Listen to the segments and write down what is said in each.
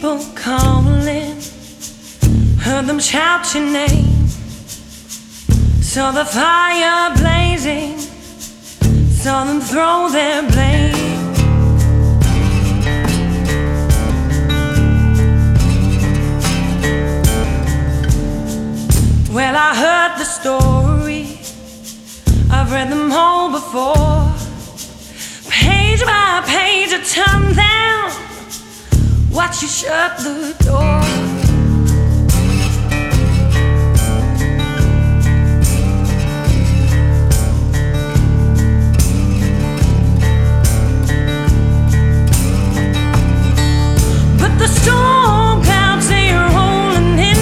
people calling, heard them shout your name, saw the fire blazing, saw them throw their blame. Well, I heard the story, I've read them all before. Page by page, I turn down, watch you shut the door. But the storm clouds are rolling in.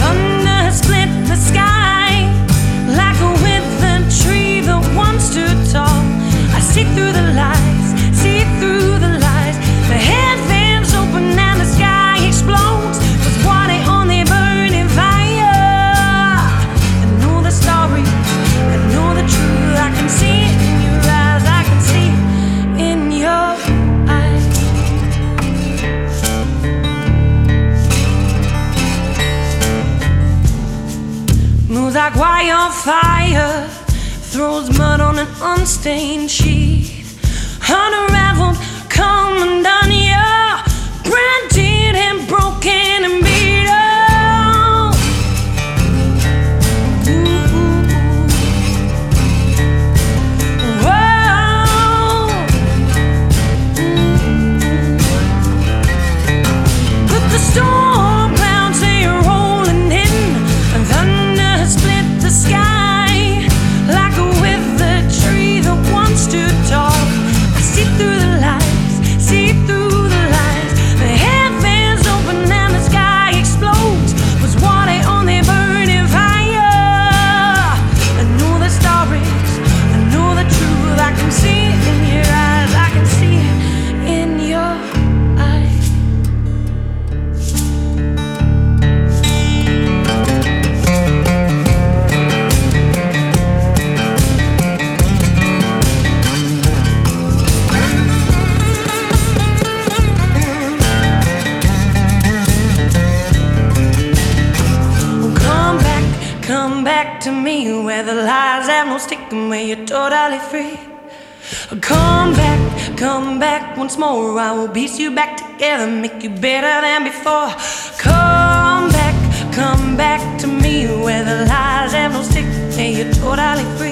Thunder has split the sky like a withered tree that once stood tall. I see through the lies, see through the lies. The Moves like wildfire, throws mud on an unstained sheet. Unraveled, come come back to me where the lies have no sticking, where you're totally free. Come back, come back once more. I will piece you back together, make you better than before. Come back, come back to me where the lies have no sticking, where you're totally free.